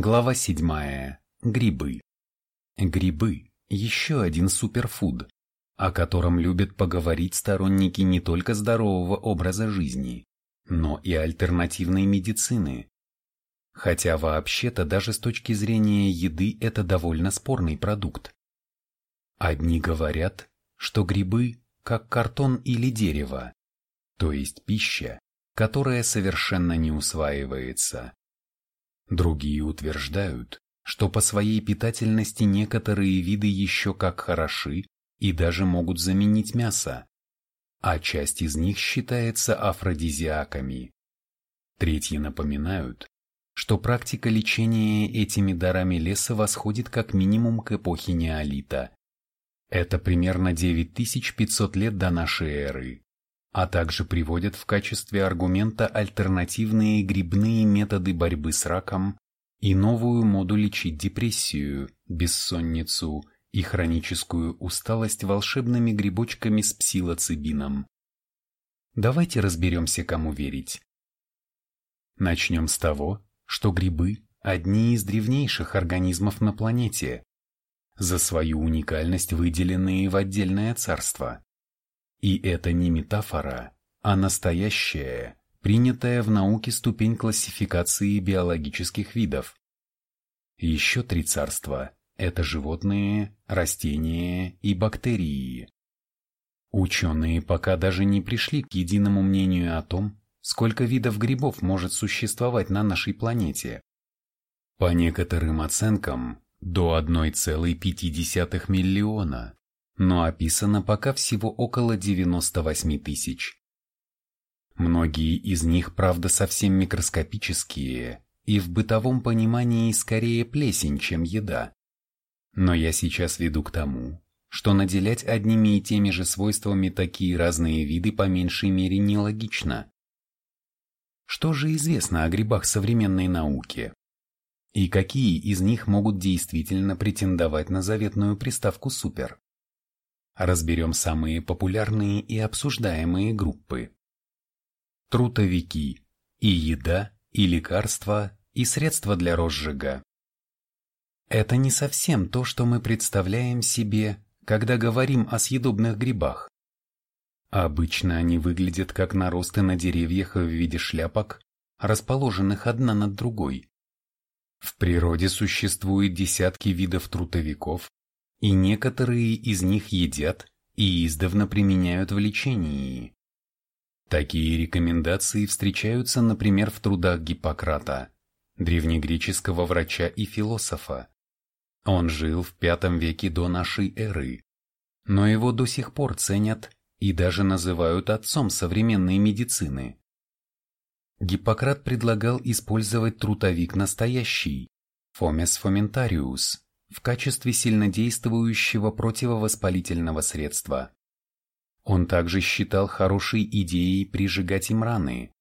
Глава 7. Грибы. Грибы – еще один суперфуд, о котором любят поговорить сторонники не только здорового образа жизни, но и альтернативной медицины. Хотя вообще-то даже с точки зрения еды это довольно спорный продукт. Одни говорят, что грибы как картон или дерево, то есть пища, которая совершенно не усваивается. Другие утверждают, что по своей питательности некоторые виды еще как хороши и даже могут заменить мясо, а часть из них считается афродизиаками. Третьи напоминают, что практика лечения этими дарами леса восходит как минимум к эпохе неолита. Это примерно 9500 лет до нашей эры а также приводят в качестве аргумента альтернативные грибные методы борьбы с раком и новую моду лечить депрессию, бессонницу и хроническую усталость волшебными грибочками с псилоцибином. Давайте разберемся, кому верить. Начнем с того, что грибы – одни из древнейших организмов на планете, за свою уникальность выделенные в отдельное царство. И это не метафора, а настоящая, принятая в науке ступень классификации биологических видов. Еще три царства – это животные, растения и бактерии. Ученые пока даже не пришли к единому мнению о том, сколько видов грибов может существовать на нашей планете. По некоторым оценкам, до 1,5 миллиона но описано пока всего около 98 тысяч. Многие из них, правда, совсем микроскопические и в бытовом понимании скорее плесень, чем еда. Но я сейчас веду к тому, что наделять одними и теми же свойствами такие разные виды по меньшей мере нелогично. Что же известно о грибах современной науки? И какие из них могут действительно претендовать на заветную приставку «супер»? Разберем самые популярные и обсуждаемые группы. Трутовики и еда, и лекарства, и средства для розжига. Это не совсем то, что мы представляем себе, когда говорим о съедобных грибах. Обычно они выглядят как наросты на деревьях в виде шляпок, расположенных одна над другой. В природе существует десятки видов трутовиков, и некоторые из них едят и издавна применяют в лечении. Такие рекомендации встречаются, например, в трудах Гиппократа, древнегреческого врача и философа. Он жил в V веке до нашей эры, но его до сих пор ценят и даже называют отцом современной медицины. Гиппократ предлагал использовать трутовик настоящий, Фомес фоментариус, в качестве сильнодействующего противовоспалительного средства. Он также считал хорошей идеей прижигать им раны,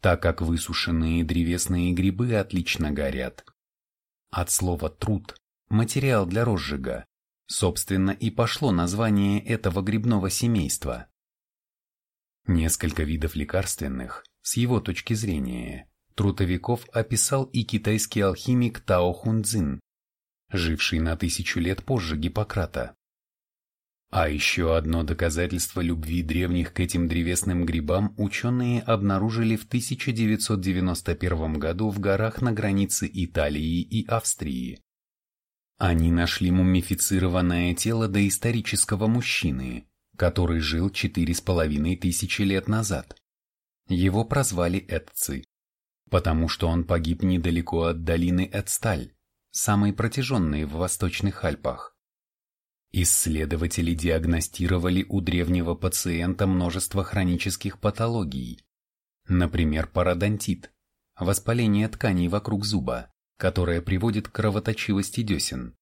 так как высушенные древесные грибы отлично горят. От слова «труд» – материал для розжига, собственно и пошло название этого грибного семейства. Несколько видов лекарственных, с его точки зрения, трутовиков описал и китайский алхимик Тао Хунцзин живший на тысячу лет позже Гиппократа. А еще одно доказательство любви древних к этим древесным грибам ученые обнаружили в 1991 году в горах на границе Италии и Австрии. Они нашли мумифицированное тело доисторического мужчины, который жил четыре с половиной тысячи лет назад. Его прозвали Эдци, потому что он погиб недалеко от долины Эдсталь, самые протяженные в Восточных Альпах. Исследователи диагностировали у древнего пациента множество хронических патологий, например, пародонтит, воспаление тканей вокруг зуба, которое приводит к кровоточивости десен,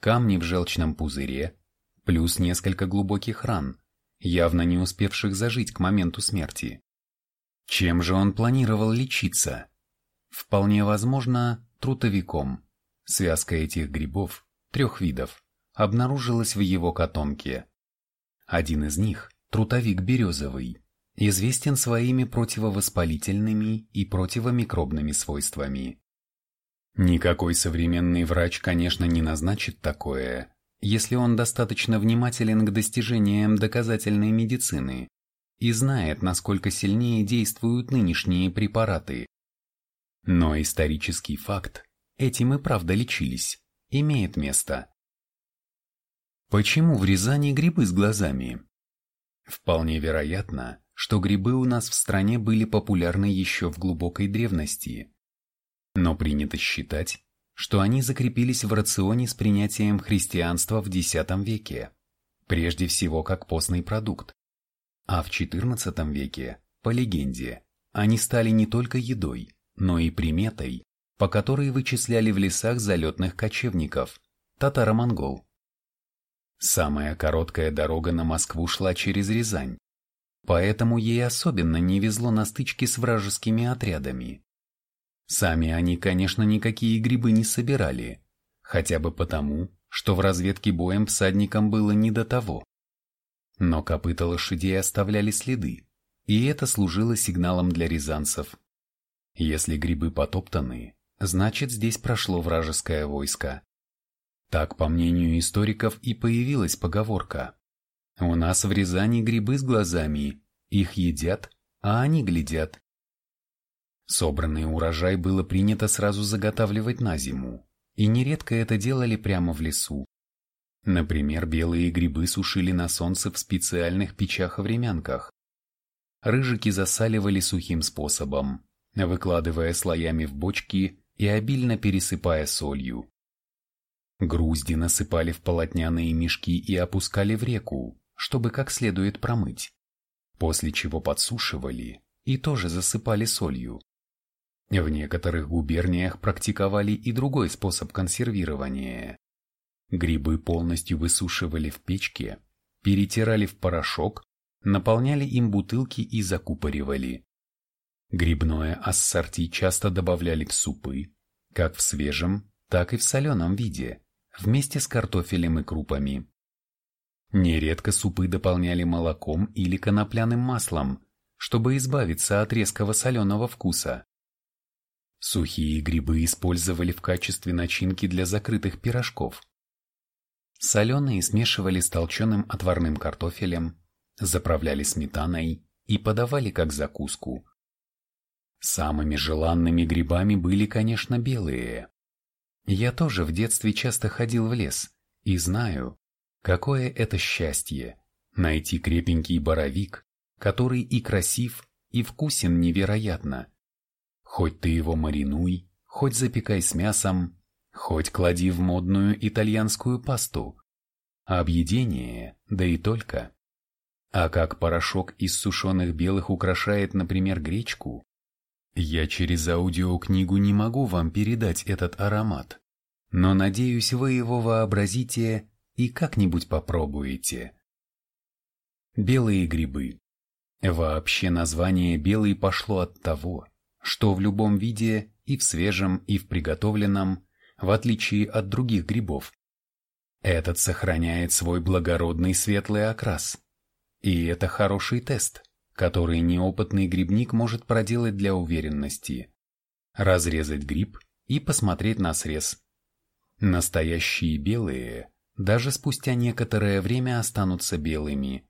камни в желчном пузыре, плюс несколько глубоких ран, явно не успевших зажить к моменту смерти. Чем же он планировал лечиться? Вполне возможно, трутовиком – Связка этих грибов, трех видов, обнаружилась в его котомке. Один из них, трутовик березовый, известен своими противовоспалительными и противомикробными свойствами. Никакой современный врач, конечно, не назначит такое, если он достаточно внимателен к достижениям доказательной медицины и знает, насколько сильнее действуют нынешние препараты. Но исторический факт, этим и правда лечились, имеет место. Почему в Рязани грибы с глазами? Вполне вероятно, что грибы у нас в стране были популярны еще в глубокой древности. Но принято считать, что они закрепились в рационе с принятием христианства в X веке, прежде всего как постный продукт. А в XIV веке, по легенде, они стали не только едой, но и приметой, по которой вычисляли в лесах залетных кочевников, татаро-монгол. Самая короткая дорога на Москву шла через Рязань, поэтому ей особенно не везло на стычке с вражескими отрядами. Сами они, конечно, никакие грибы не собирали, хотя бы потому, что в разведке боем всадникам было не до того. Но копыта лошадей оставляли следы, и это служило сигналом для рязанцев. Если грибы потоптаны, значит здесь прошло вражеское войско. Так, по мнению историков, и появилась поговорка. У нас в Рязани грибы с глазами, их едят, а они глядят. Собранный урожай было принято сразу заготавливать на зиму, и нередко это делали прямо в лесу. Например, белые грибы сушили на солнце в специальных печах-времянках. Рыжики засаливали сухим способом, выкладывая слоями в бочки и обильно пересыпая солью. Грузди насыпали в полотняные мешки и опускали в реку, чтобы как следует промыть, после чего подсушивали и тоже засыпали солью. В некоторых губерниях практиковали и другой способ консервирования. Грибы полностью высушивали в печке, перетирали в порошок, наполняли им бутылки и закупоривали. Грибное ассорти часто добавляли в супы, как в свежем, так и в соленом виде, вместе с картофелем и крупами. Нередко супы дополняли молоком или конопляным маслом, чтобы избавиться от резкого соленого вкуса. Сухие грибы использовали в качестве начинки для закрытых пирожков. Соленые смешивали с толченым отварным картофелем, заправляли сметаной и подавали как закуску. Самыми желанными грибами были, конечно, белые. Я тоже в детстве часто ходил в лес и знаю, какое это счастье – найти крепенький боровик, который и красив, и вкусен невероятно. Хоть ты его маринуй, хоть запекай с мясом, Хоть клади в модную итальянскую пасту. Объедение, да и только. А как порошок из сушеных белых украшает, например, гречку, я через аудиокнигу не могу вам передать этот аромат, но надеюсь, вы его вообразите и как-нибудь попробуете. Белые грибы. Вообще название «белый» пошло от того, что в любом виде, и в свежем, и в приготовленном, в отличие от других грибов. Этот сохраняет свой благородный светлый окрас. И это хороший тест, который неопытный грибник может проделать для уверенности. Разрезать гриб и посмотреть на срез. Настоящие белые даже спустя некоторое время останутся белыми.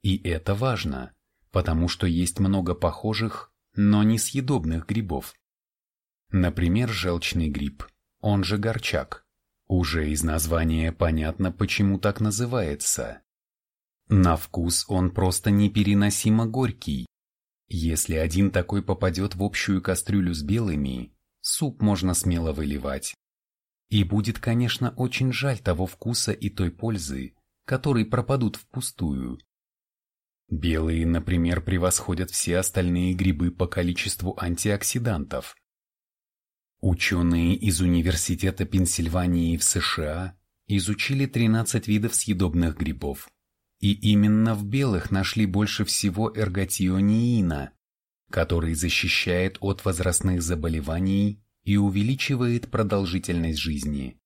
И это важно, потому что есть много похожих, но несъедобных грибов. Например, желчный гриб – он же горчак. Уже из названия понятно, почему так называется. На вкус он просто непереносимо горький. Если один такой попадет в общую кастрюлю с белыми, суп можно смело выливать. И будет, конечно, очень жаль того вкуса и той пользы, которые пропадут впустую. Белые, например, превосходят все остальные грибы по количеству антиоксидантов, Ученые из Университета Пенсильвании в США изучили 13 видов съедобных грибов. И именно в белых нашли больше всего эрготиониина, который защищает от возрастных заболеваний и увеличивает продолжительность жизни.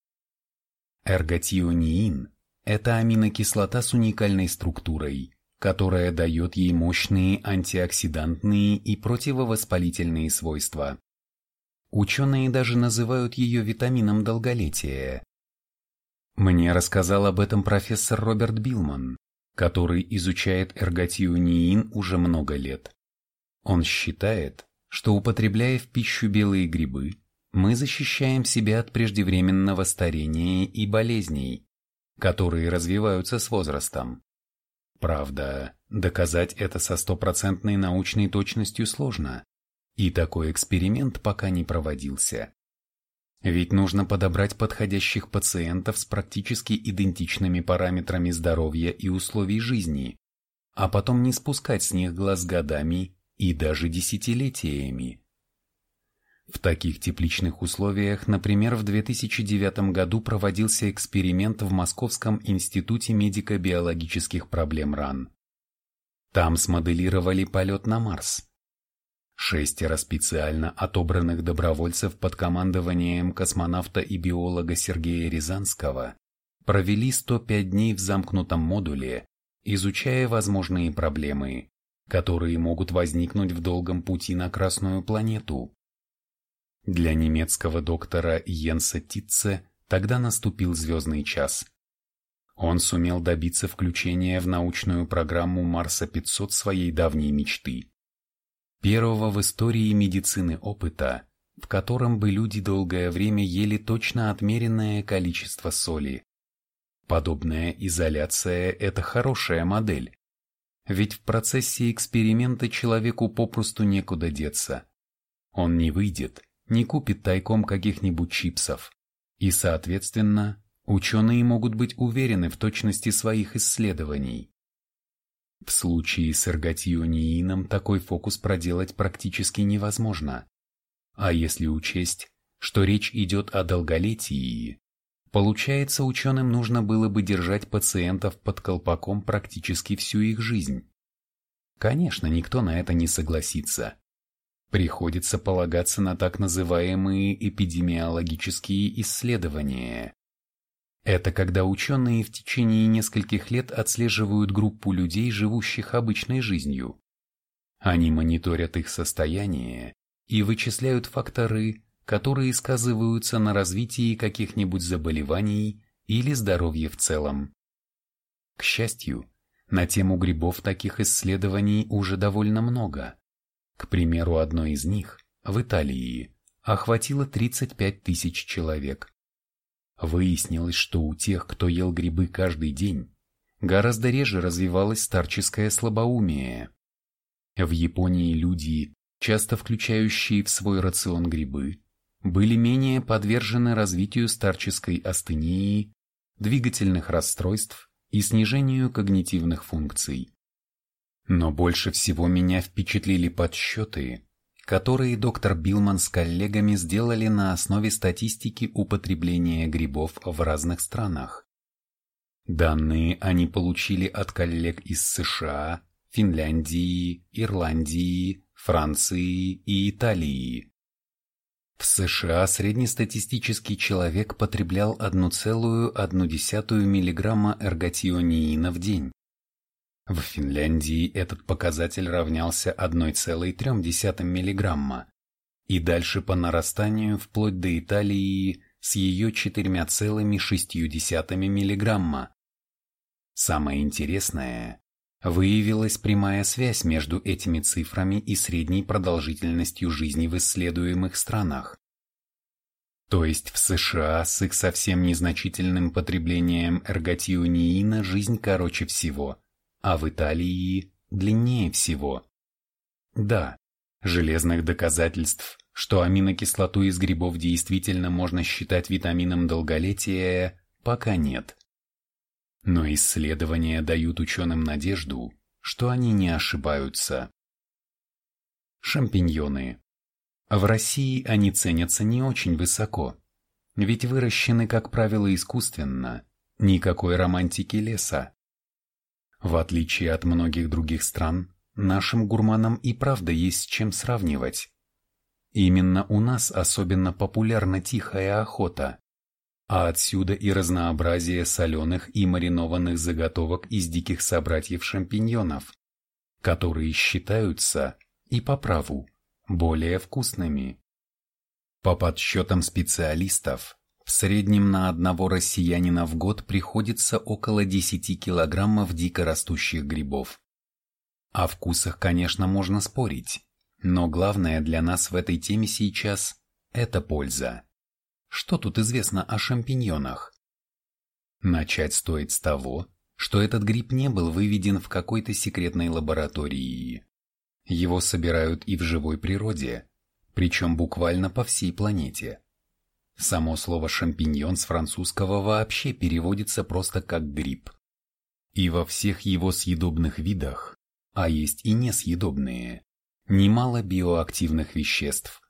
Эрготиониин – это аминокислота с уникальной структурой, которая дает ей мощные антиоксидантные и противовоспалительные свойства. Ученые даже называют ее витамином долголетия. Мне рассказал об этом профессор Роберт Билман, который изучает эрготиониин уже много лет. Он считает, что употребляя в пищу белые грибы, мы защищаем себя от преждевременного старения и болезней, которые развиваются с возрастом. Правда, доказать это со стопроцентной научной точностью сложно, и такой эксперимент пока не проводился. Ведь нужно подобрать подходящих пациентов с практически идентичными параметрами здоровья и условий жизни, а потом не спускать с них глаз годами и даже десятилетиями. В таких тепличных условиях, например, в 2009 году проводился эксперимент в Московском институте медико-биологических проблем РАН. Там смоделировали полет на Марс. Шестеро специально отобранных добровольцев под командованием космонавта и биолога Сергея Рязанского провели 105 дней в замкнутом модуле, изучая возможные проблемы, которые могут возникнуть в долгом пути на Красную планету. Для немецкого доктора Йенса Титце тогда наступил звездный час. Он сумел добиться включения в научную программу Марса-500 своей давней мечты первого в истории медицины опыта, в котором бы люди долгое время ели точно отмеренное количество соли. Подобная изоляция – это хорошая модель. Ведь в процессе эксперимента человеку попросту некуда деться. Он не выйдет, не купит тайком каких-нибудь чипсов. И, соответственно, ученые могут быть уверены в точности своих исследований. В случае с эрготиониином такой фокус проделать практически невозможно. А если учесть, что речь идет о долголетии, получается ученым нужно было бы держать пациентов под колпаком практически всю их жизнь. Конечно, никто на это не согласится. Приходится полагаться на так называемые эпидемиологические исследования, это когда ученые в течение нескольких лет отслеживают группу людей, живущих обычной жизнью. Они мониторят их состояние и вычисляют факторы, которые сказываются на развитии каких-нибудь заболеваний или здоровье в целом. К счастью, на тему грибов таких исследований уже довольно много. К примеру, одно из них, в Италии, охватило 35 тысяч человек. Выяснилось, что у тех, кто ел грибы каждый день, гораздо реже развивалось старческое слабоумие. В Японии люди, часто включающие в свой рацион грибы, были менее подвержены развитию старческой астении, двигательных расстройств и снижению когнитивных функций. Но больше всего меня впечатлили подсчеты, которые доктор Билман с коллегами сделали на основе статистики употребления грибов в разных странах. Данные они получили от коллег из США, Финляндии, Ирландии, Франции и Италии. В США среднестатистический человек потреблял 1,1 мг эрготиониина в день. В Финляндии этот показатель равнялся 1,3 мг и дальше по нарастанию вплоть до Италии с ее 4,6 мг. Самое интересное, выявилась прямая связь между этими цифрами и средней продолжительностью жизни в исследуемых странах. То есть в США с их совсем незначительным потреблением эрготиониина жизнь короче всего – а в Италии длиннее всего. Да, железных доказательств, что аминокислоту из грибов действительно можно считать витамином долголетия, пока нет. Но исследования дают ученым надежду, что они не ошибаются. Шампиньоны. В России они ценятся не очень высоко, ведь выращены, как правило, искусственно, никакой романтики леса. В отличие от многих других стран, нашим гурманам и правда есть чем сравнивать. Именно у нас особенно популярна тихая охота, а отсюда и разнообразие соленых и маринованных заготовок из диких собратьев шампиньонов, которые считаются, и по праву, более вкусными. По подсчетам специалистов, в среднем на одного россиянина в год приходится около 10 килограммов дикорастущих грибов. О вкусах, конечно, можно спорить, но главное для нас в этой теме сейчас – это польза. Что тут известно о шампиньонах? Начать стоит с того, что этот гриб не был выведен в какой-то секретной лаборатории. Его собирают и в живой природе, причем буквально по всей планете. Само слово «шампиньон» с французского вообще переводится просто как «гриб». И во всех его съедобных видах, а есть и несъедобные, немало биоактивных веществ.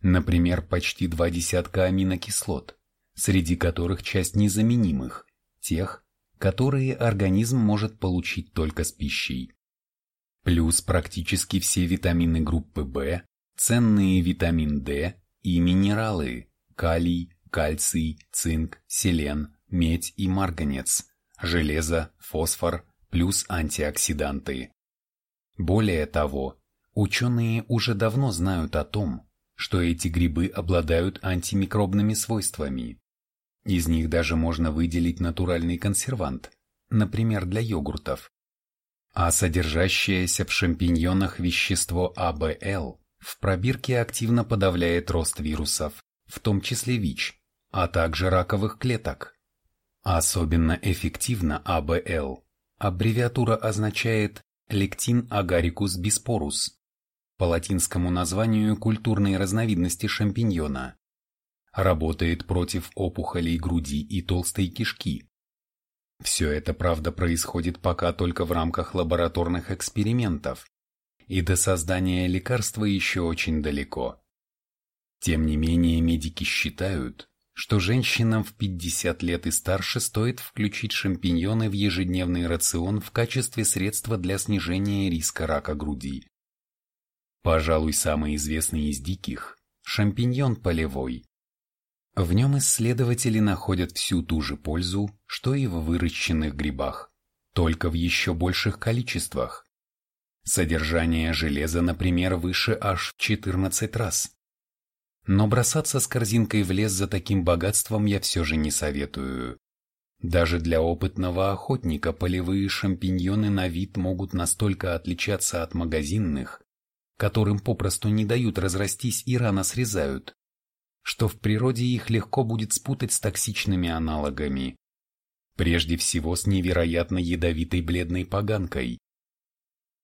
Например, почти два десятка аминокислот, среди которых часть незаменимых, тех, которые организм может получить только с пищей. Плюс практически все витамины группы В, ценные витамин D и минералы – калий, кальций, цинк, селен, медь и марганец, железо, фосфор, плюс антиоксиданты. Более того, ученые уже давно знают о том, что эти грибы обладают антимикробными свойствами. Из них даже можно выделить натуральный консервант, например, для йогуртов. А содержащееся в шампиньонах вещество АБЛ в пробирке активно подавляет рост вирусов, в том числе ВИЧ, а также раковых клеток. Особенно эффективно АБЛ. Аббревиатура означает лектин агарикус биспорус, по латинскому названию культурной разновидности шампиньона. Работает против опухолей груди и толстой кишки. Все это, правда, происходит пока только в рамках лабораторных экспериментов, и до создания лекарства еще очень далеко. Тем не менее, медики считают, что женщинам в 50 лет и старше стоит включить шампиньоны в ежедневный рацион в качестве средства для снижения риска рака груди. Пожалуй, самый известный из диких – шампиньон полевой. В нем исследователи находят всю ту же пользу, что и в выращенных грибах, только в еще больших количествах. Содержание железа, например, выше аж в 14 раз. Но бросаться с корзинкой в лес за таким богатством я все же не советую. Даже для опытного охотника полевые шампиньоны на вид могут настолько отличаться от магазинных, которым попросту не дают разрастись и рано срезают, что в природе их легко будет спутать с токсичными аналогами. Прежде всего с невероятно ядовитой бледной поганкой.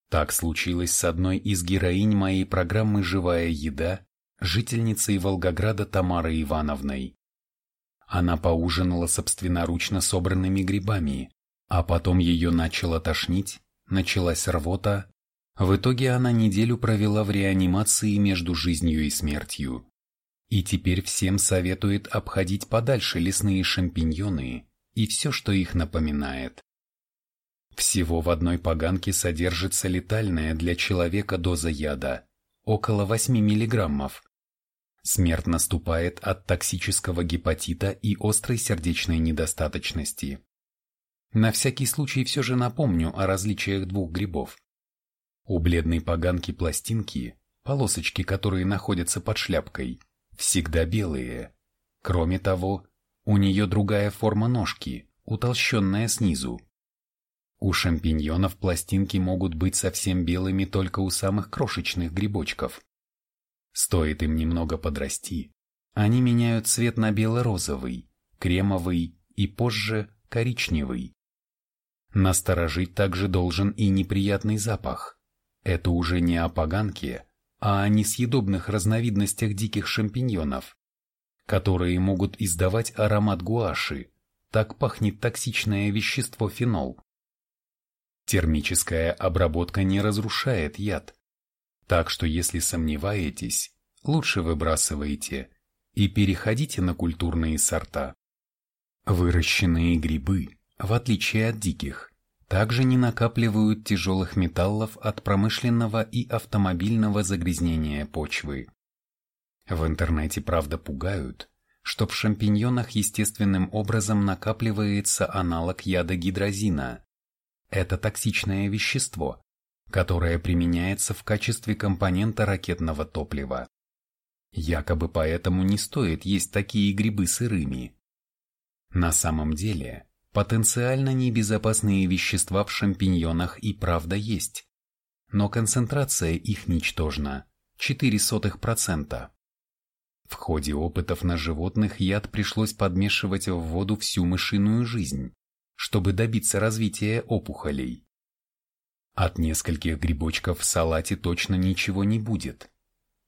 Так случилось с одной из героинь моей программы «Живая еда», жительницей Волгограда Тамарой Ивановной. Она поужинала собственноручно собранными грибами, а потом ее начало тошнить, началась рвота, в итоге она неделю провела в реанимации между жизнью и смертью. И теперь всем советует обходить подальше лесные шампиньоны и все, что их напоминает. Всего в одной поганке содержится летальная для человека доза яда – около 8 миллиграммов. Смерть наступает от токсического гепатита и острой сердечной недостаточности. На всякий случай все же напомню о различиях двух грибов. У бледной поганки пластинки, полосочки, которые находятся под шляпкой, всегда белые. Кроме того, у нее другая форма ножки, утолщенная снизу. У шампиньонов пластинки могут быть совсем белыми только у самых крошечных грибочков. Стоит им немного подрасти, они меняют цвет на бело-розовый, кремовый и позже коричневый. Насторожить также должен и неприятный запах. Это уже не о поганке, а о несъедобных разновидностях диких шампиньонов, которые могут издавать аромат гуаши, так пахнет токсичное вещество фенол. Термическая обработка не разрушает яд, так что если сомневаетесь, лучше выбрасывайте и переходите на культурные сорта. Выращенные грибы, в отличие от диких, также не накапливают тяжелых металлов от промышленного и автомобильного загрязнения почвы. В интернете правда пугают, что в шампиньонах естественным образом накапливается аналог яда гидрозина. Это токсичное вещество, которое применяется в качестве компонента ракетного топлива. Якобы поэтому не стоит есть такие грибы сырыми. На самом деле, потенциально небезопасные вещества в шампиньонах и правда есть, но концентрация их ничтожна – 0,04%. В ходе опытов на животных яд пришлось подмешивать в воду всю мышиную жизнь, чтобы добиться развития опухолей. От нескольких грибочков в салате точно ничего не будет.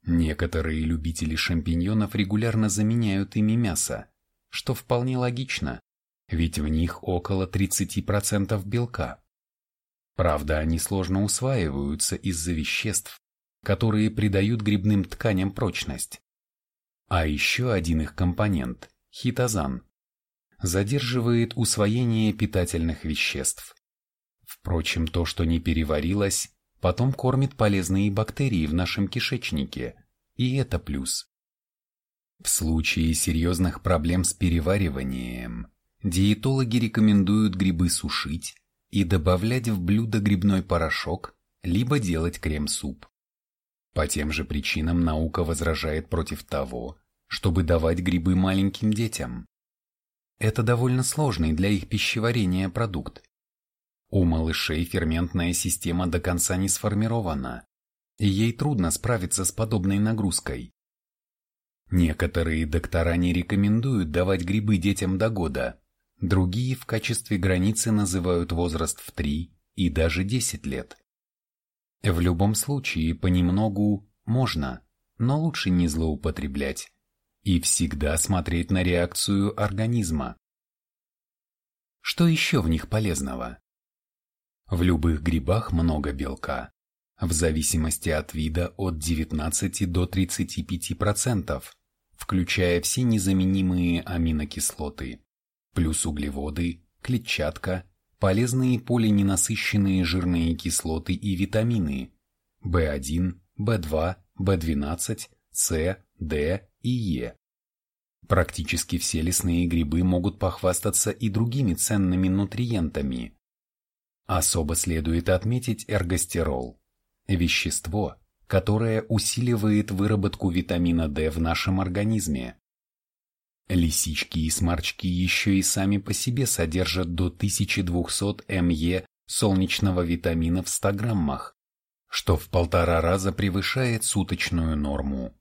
Некоторые любители шампиньонов регулярно заменяют ими мясо, что вполне логично, ведь в них около 30% белка. Правда, они сложно усваиваются из-за веществ, которые придают грибным тканям прочность. А еще один их компонент – хитозан – задерживает усвоение питательных веществ. Впрочем, то, что не переварилось, потом кормит полезные бактерии в нашем кишечнике, и это плюс. В случае серьезных проблем с перевариванием, диетологи рекомендуют грибы сушить и добавлять в блюдо грибной порошок, либо делать крем-суп. По тем же причинам наука возражает против того, чтобы давать грибы маленьким детям. Это довольно сложный для их пищеварения продукт. У малышей ферментная система до конца не сформирована, и ей трудно справиться с подобной нагрузкой. Некоторые доктора не рекомендуют давать грибы детям до года, другие в качестве границы называют возраст в 3 и даже 10 лет. В любом случае, понемногу можно, но лучше не злоупотреблять и всегда смотреть на реакцию организма. Что еще в них полезного? В любых грибах много белка, в зависимости от вида от 19 до 35%, включая все незаменимые аминокислоты, плюс углеводы, клетчатка, полезные полиненасыщенные жирные кислоты и витамины В1, В2, В12, С, Д и Е. Практически все лесные грибы могут похвастаться и другими ценными нутриентами, Особо следует отметить эргостерол – вещество, которое усиливает выработку витамина D в нашем организме. Лисички и сморчки еще и сами по себе содержат до 1200 МЕ солнечного витамина в 100 граммах, что в полтора раза превышает суточную норму.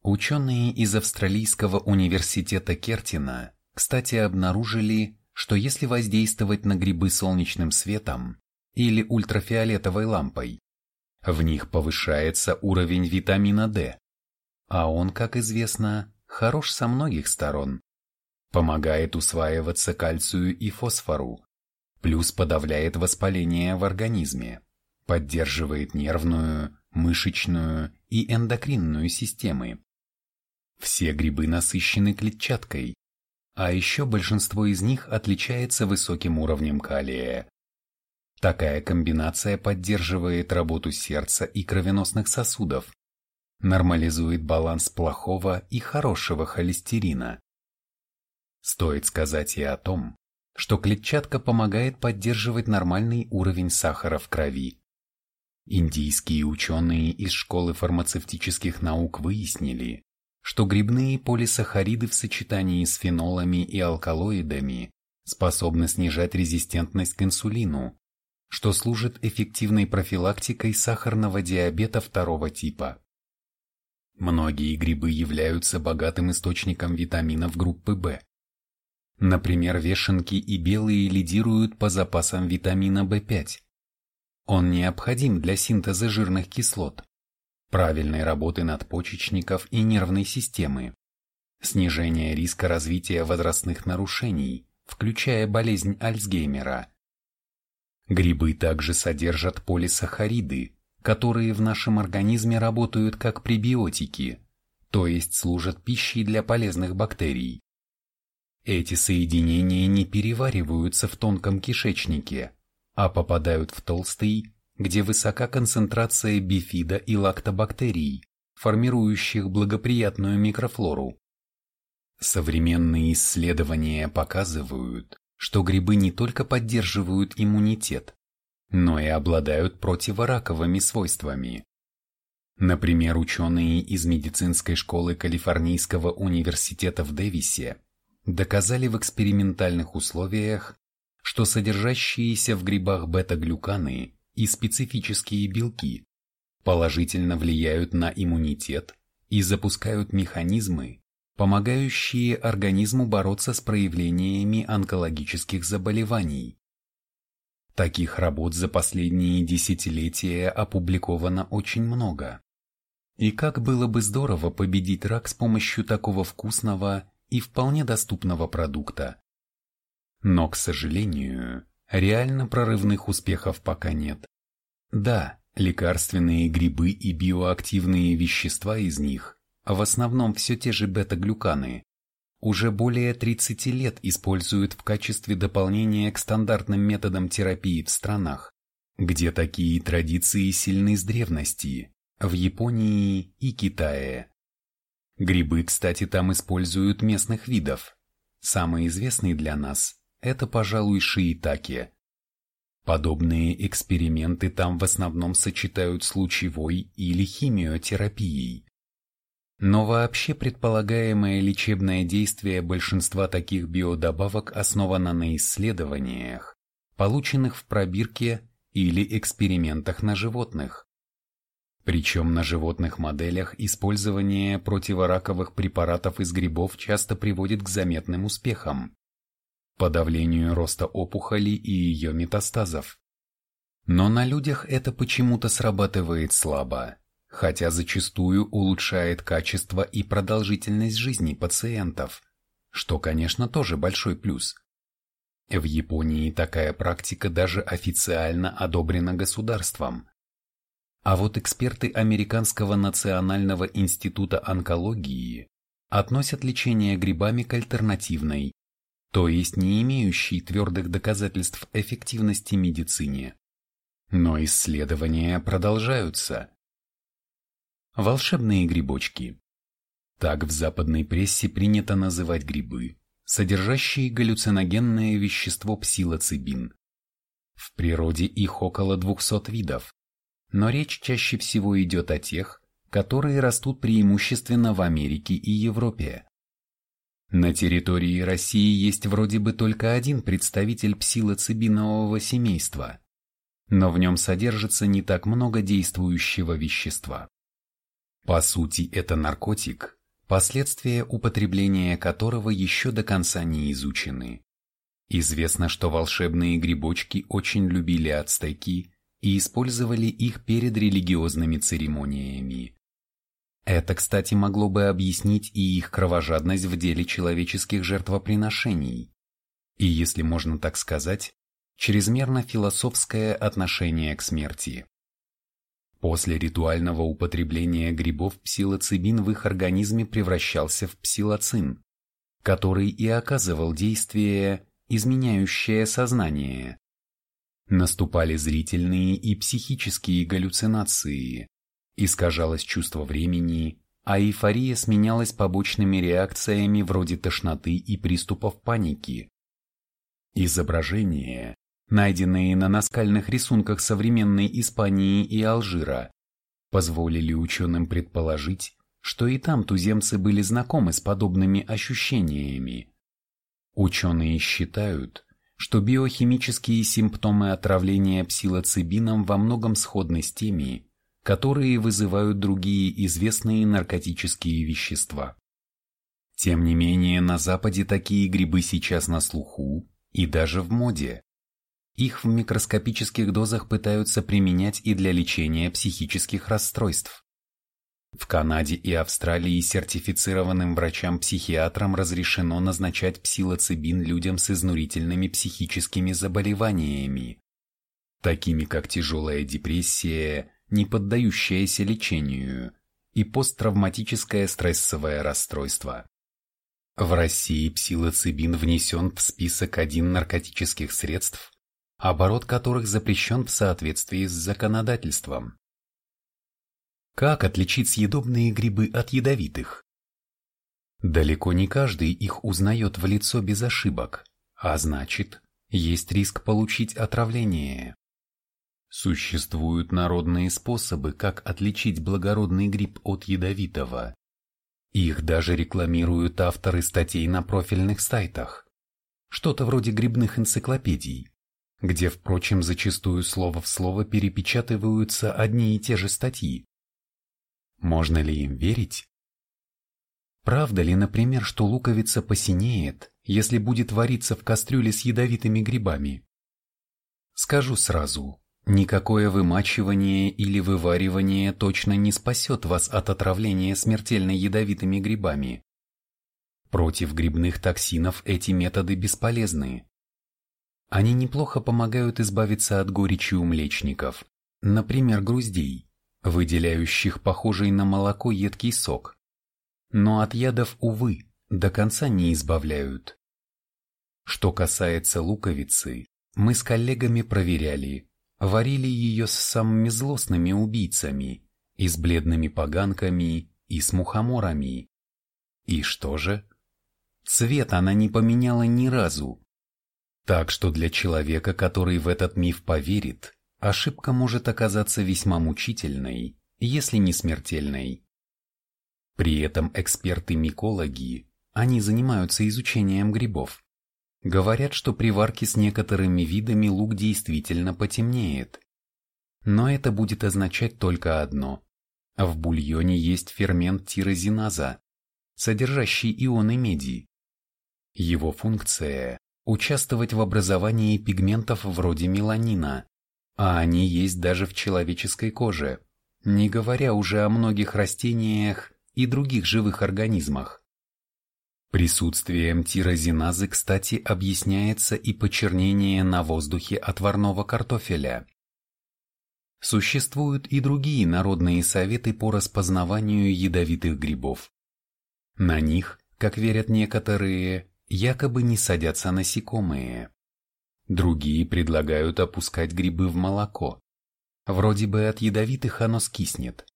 Ученые из Австралийского университета Кертина, кстати, обнаружили, что если воздействовать на грибы солнечным светом или ультрафиолетовой лампой, в них повышается уровень витамина D, а он, как известно, хорош со многих сторон. Помогает усваиваться кальцию и фосфору, плюс подавляет воспаление в организме, поддерживает нервную, мышечную и эндокринную системы. Все грибы насыщены клетчаткой, а еще большинство из них отличается высоким уровнем калия. Такая комбинация поддерживает работу сердца и кровеносных сосудов, нормализует баланс плохого и хорошего холестерина. Стоит сказать и о том, что клетчатка помогает поддерживать нормальный уровень сахара в крови. Индийские ученые из школы фармацевтических наук выяснили, что грибные полисахариды в сочетании с фенолами и алкалоидами способны снижать резистентность к инсулину, что служит эффективной профилактикой сахарного диабета второго типа. Многие грибы являются богатым источником витаминов группы В. Например, вешенки и белые лидируют по запасам витамина В5. Он необходим для синтеза жирных кислот правильной работы надпочечников и нервной системы, снижение риска развития возрастных нарушений, включая болезнь Альцгеймера. Грибы также содержат полисахариды, которые в нашем организме работают как пребиотики, то есть служат пищей для полезных бактерий. Эти соединения не перевариваются в тонком кишечнике, а попадают в толстый где высока концентрация бифида и лактобактерий, формирующих благоприятную микрофлору. Современные исследования показывают, что грибы не только поддерживают иммунитет, но и обладают противораковыми свойствами. Например, ученые из медицинской школы Калифорнийского университета в Дэвисе доказали в экспериментальных условиях, что содержащиеся в грибах бета-глюканы и специфические белки положительно влияют на иммунитет и запускают механизмы, помогающие организму бороться с проявлениями онкологических заболеваний. Таких работ за последние десятилетия опубликовано очень много. И как было бы здорово победить рак с помощью такого вкусного и вполне доступного продукта. Но, к сожалению, реально прорывных успехов пока нет. Да, лекарственные грибы и биоактивные вещества из них, в основном все те же бета-глюканы, уже более 30 лет используют в качестве дополнения к стандартным методам терапии в странах, где такие традиции сильны с древности, в Японии и Китае. Грибы, кстати, там используют местных видов. Самый известный для нас – это, пожалуй, шиитаке. Подобные эксперименты там в основном сочетают с лучевой или химиотерапией. Но вообще предполагаемое лечебное действие большинства таких биодобавок основано на исследованиях, полученных в пробирке или экспериментах на животных. Причем на животных моделях использование противораковых препаратов из грибов часто приводит к заметным успехам, подавлению роста опухоли и ее метастазов. Но на людях это почему-то срабатывает слабо хотя зачастую улучшает качество и продолжительность жизни пациентов, что, конечно, тоже большой плюс. В Японии такая практика даже официально одобрена государством. А вот эксперты Американского национального института онкологии относят лечение грибами к альтернативной, то есть не имеющей твердых доказательств эффективности медицине. Но исследования продолжаются. Волшебные грибочки. Так в западной прессе принято называть грибы, содержащие галлюциногенное вещество псилоцибин. В природе их около 200 видов, но речь чаще всего идет о тех, которые растут преимущественно в Америке и Европе. На территории России есть вроде бы только один представитель псилоцибинового семейства, но в нем содержится не так много действующего вещества. По сути, это наркотик, последствия употребления которого еще до конца не изучены. Известно, что волшебные грибочки очень любили ацтеки и использовали их перед религиозными церемониями. Это, кстати, могло бы объяснить и их кровожадность в деле человеческих жертвоприношений. И, если можно так сказать, чрезмерно философское отношение к смерти. После ритуального употребления грибов псилоцибин в их организме превращался в псилоцин, который и оказывал действие, изменяющее сознание. Наступали зрительные и психические галлюцинации, искажалось чувство времени, а эйфория сменялась побочными реакциями вроде тошноты и приступов паники. Изображение, найденные на наскальных рисунках современной Испании и Алжира, позволили ученым предположить, что и там туземцы были знакомы с подобными ощущениями. Ученые считают, что биохимические симптомы отравления псилоцибином во многом сходны с теми, которые вызывают другие известные наркотические вещества. Тем не менее, на Западе такие грибы сейчас на слуху и даже в моде. Их в микроскопических дозах пытаются применять и для лечения психических расстройств. В Канаде и Австралии сертифицированным врачам-психиатрам разрешено назначать псилоцибин людям с изнурительными психическими заболеваниями, такими как тяжелая депрессия, не поддающаяся лечению, и посттравматическое стрессовое расстройство. В России псилоцибин внесен в список один наркотических средств, оборот которых запрещен в соответствии с законодательством. Как отличить съедобные грибы от ядовитых? Далеко не каждый их узнает в лицо без ошибок, а значит, есть риск получить отравление. Существуют народные способы, как отличить благородный гриб от ядовитого. Их даже рекламируют авторы статей на профильных сайтах. Что-то вроде грибных энциклопедий, где, впрочем, зачастую слово в слово перепечатываются одни и те же статьи. Можно ли им верить? Правда ли, например, что луковица посинеет, если будет вариться в кастрюле с ядовитыми грибами? Скажу сразу, Никакое вымачивание или вываривание точно не спасет вас от отравления смертельно ядовитыми грибами. Против грибных токсинов эти методы бесполезны. Они неплохо помогают избавиться от горечи у млечников, например, груздей, выделяющих похожий на молоко едкий сок. Но от ядов, увы, до конца не избавляют. Что касается луковицы, мы с коллегами проверяли, варили ее с самыми злостными убийцами, и с бледными поганками, и с мухоморами. И что же? Цвет она не поменяла ни разу. Так что для человека, который в этот миф поверит, ошибка может оказаться весьма мучительной, если не смертельной. При этом эксперты-микологи, они занимаются изучением грибов, Говорят, что при варке с некоторыми видами лук действительно потемнеет. Но это будет означать только одно. В бульоне есть фермент тирозиназа, содержащий ионы меди. Его функция – участвовать в образовании пигментов вроде меланина, а они есть даже в человеческой коже, не говоря уже о многих растениях и других живых организмах. Присутствием тирозиназы, кстати, объясняется и почернение на воздухе отварного картофеля. Существуют и другие народные советы по распознаванию ядовитых грибов. На них, как верят некоторые, якобы не садятся насекомые. Другие предлагают опускать грибы в молоко. Вроде бы от ядовитых оно скиснет.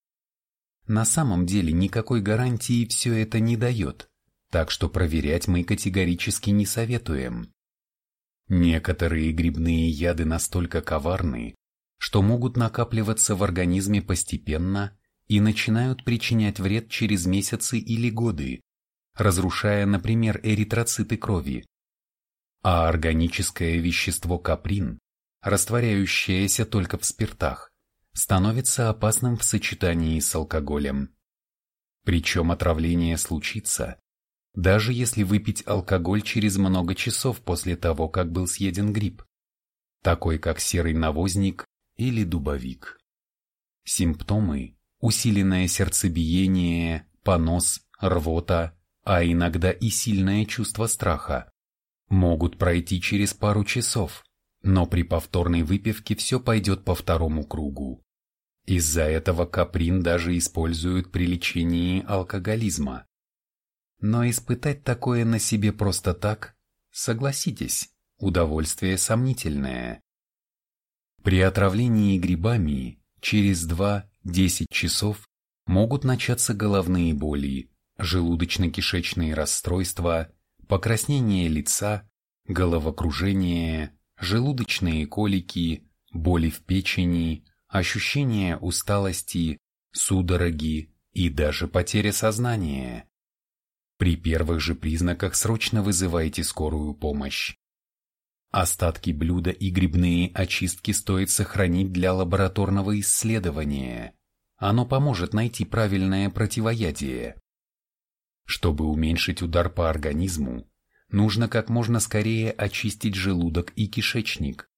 На самом деле никакой гарантии все это не дает так что проверять мы категорически не советуем. Некоторые грибные яды настолько коварны, что могут накапливаться в организме постепенно и начинают причинять вред через месяцы или годы, разрушая, например, эритроциты крови. А органическое вещество каприн, растворяющееся только в спиртах, становится опасным в сочетании с алкоголем. Причем отравление случится, даже если выпить алкоголь через много часов после того, как был съеден гриб, такой как серый навозник или дубовик. Симптомы – усиленное сердцебиение, понос, рвота, а иногда и сильное чувство страха – могут пройти через пару часов, но при повторной выпивке все пойдет по второму кругу. Из-за этого каприн даже используют при лечении алкоголизма. Но испытать такое на себе просто так, согласитесь, удовольствие сомнительное. При отравлении грибами через 2-10 часов могут начаться головные боли, желудочно-кишечные расстройства, покраснение лица, головокружение, желудочные колики, боли в печени, ощущение усталости, судороги и даже потеря сознания. При первых же признаках срочно вызывайте скорую помощь. Остатки блюда и грибные очистки стоит сохранить для лабораторного исследования. Оно поможет найти правильное противоядие. Чтобы уменьшить удар по организму, нужно как можно скорее очистить желудок и кишечник,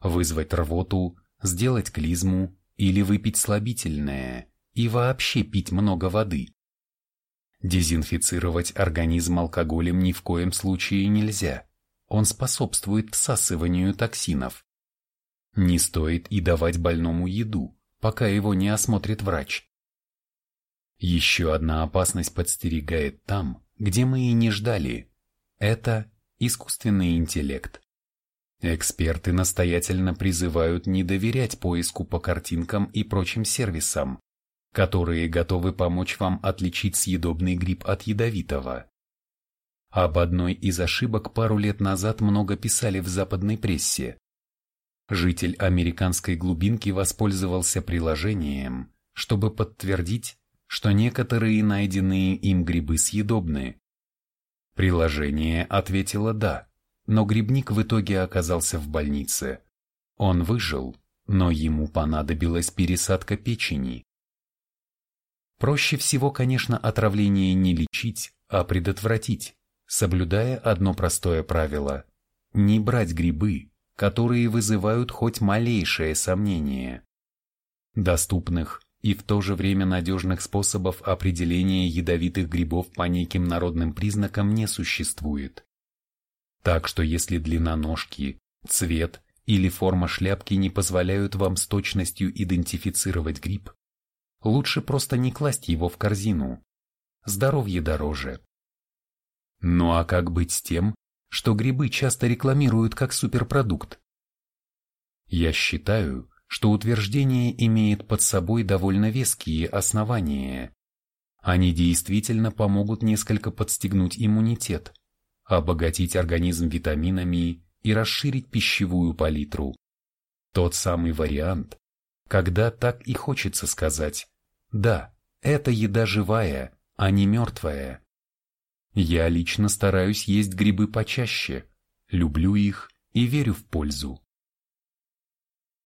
вызвать рвоту, сделать клизму или выпить слабительное и вообще пить много воды. Дезинфицировать организм алкоголем ни в коем случае нельзя. Он способствует всасыванию токсинов. Не стоит и давать больному еду, пока его не осмотрит врач. Еще одна опасность подстерегает там, где мы и не ждали. Это искусственный интеллект. Эксперты настоятельно призывают не доверять поиску по картинкам и прочим сервисам, которые готовы помочь вам отличить съедобный гриб от ядовитого. Об одной из ошибок пару лет назад много писали в западной прессе. житель американской глубинки воспользовался приложением, чтобы подтвердить, что некоторые найденные им грибы съедобны. Приложение ответило «да», но грибник в итоге оказался в больнице. Он выжил, но ему понадобилась пересадка печени. Проще всего, конечно, отравление не лечить, а предотвратить, соблюдая одно простое правило – не брать грибы, которые вызывают хоть малейшее сомнение. Доступных и в то же время надежных способов определения ядовитых грибов по неким народным признакам не существует. Так что если длина ножки, цвет или форма шляпки не позволяют вам с точностью идентифицировать гриб, лучше просто не класть его в корзину. Здоровье дороже. Ну а как быть с тем, что грибы часто рекламируют как суперпродукт? Я считаю, что утверждение имеет под собой довольно веские основания. Они действительно помогут несколько подстегнуть иммунитет, обогатить организм витаминами и расширить пищевую палитру. Тот самый вариант, когда так и хочется сказать «Да, эта еда живая, а не мертвая». Я лично стараюсь есть грибы почаще, люблю их и верю в пользу.